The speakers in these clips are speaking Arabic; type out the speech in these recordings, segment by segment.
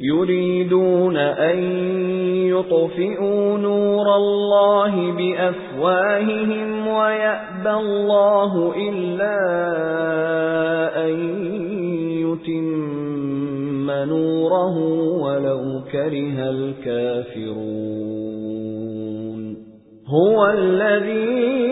يُرِيدُونَ أَن يُطْفِئُوا نُورَ اللَّهِ بِأَفْوَاهِهِمْ وَيَأْبَى اللَّهُ إِلَّا أَن يُتِمَّ نُورَهُ وَلَوْ كَرِهَ الْكَافِرُونَ. هُوَ الَّذِي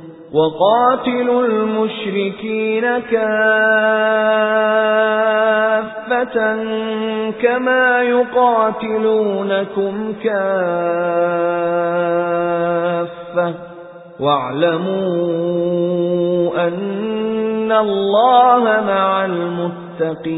وَقَاتِلُوا الْمُشْرِكِينَ كَافَّةً كَمَا يُقَاتِلُونَكُمْ كَافَّةً. وَاعْلَمُوا أَنَّ اللَّهَ مَعَ الْمُتَّقِينَ.